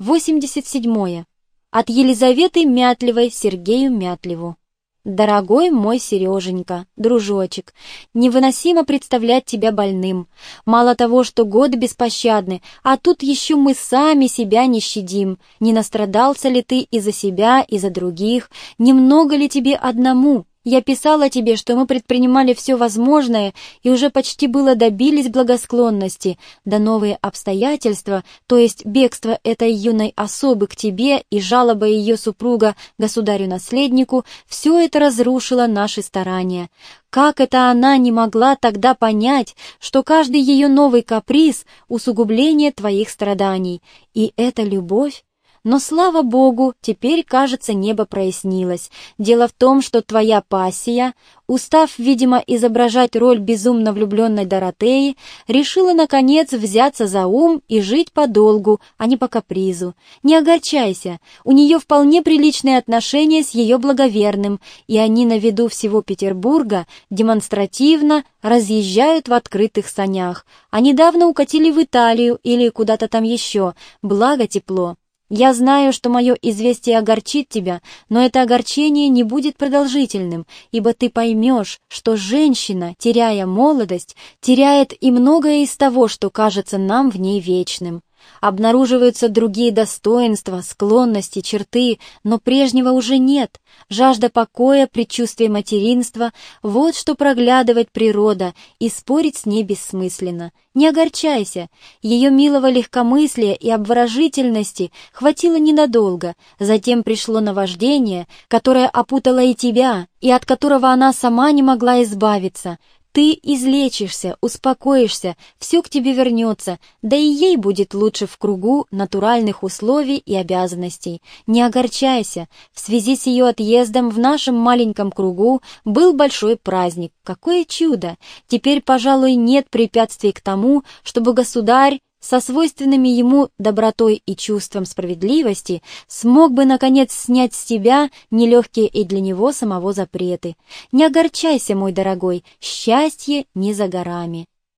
87. От Елизаветы Мятлевой Сергею Мятлеву. Дорогой мой Сереженька, дружочек, невыносимо представлять тебя больным. Мало того, что годы беспощадны, а тут еще мы сами себя не щадим. Не настрадался ли ты и за себя, и за других? Немного ли тебе одному? Я писала тебе, что мы предпринимали все возможное и уже почти было добились благосклонности, да новые обстоятельства, то есть бегство этой юной особы к тебе и жалоба ее супруга государю-наследнику, все это разрушило наши старания. Как это она не могла тогда понять, что каждый ее новый каприз — усугубление твоих страданий, и эта любовь но, слава богу, теперь, кажется, небо прояснилось. Дело в том, что твоя пассия, устав, видимо, изображать роль безумно влюбленной Доротеи, решила, наконец, взяться за ум и жить подолгу, а не по капризу. Не огорчайся, у нее вполне приличные отношения с ее благоверным, и они на виду всего Петербурга демонстративно разъезжают в открытых санях, а недавно укатили в Италию или куда-то там еще, благо тепло. Я знаю, что мое известие огорчит тебя, но это огорчение не будет продолжительным, ибо ты поймешь, что женщина, теряя молодость, теряет и многое из того, что кажется нам в ней вечным. Обнаруживаются другие достоинства, склонности, черты, но прежнего уже нет. Жажда покоя, предчувствие материнства — вот что проглядывает природа, и спорить с ней бессмысленно. Не огорчайся, ее милого легкомыслия и обворожительности хватило ненадолго, затем пришло наваждение, которое опутало и тебя, и от которого она сама не могла избавиться — ты излечишься, успокоишься, все к тебе вернется, да и ей будет лучше в кругу натуральных условий и обязанностей. Не огорчайся, в связи с ее отъездом в нашем маленьком кругу был большой праздник. Какое чудо! Теперь, пожалуй, нет препятствий к тому, чтобы государь со свойственными ему добротой и чувством справедливости смог бы, наконец, снять с себя нелегкие и для него самого запреты. Не огорчайся, мой дорогой, счастье не за горами.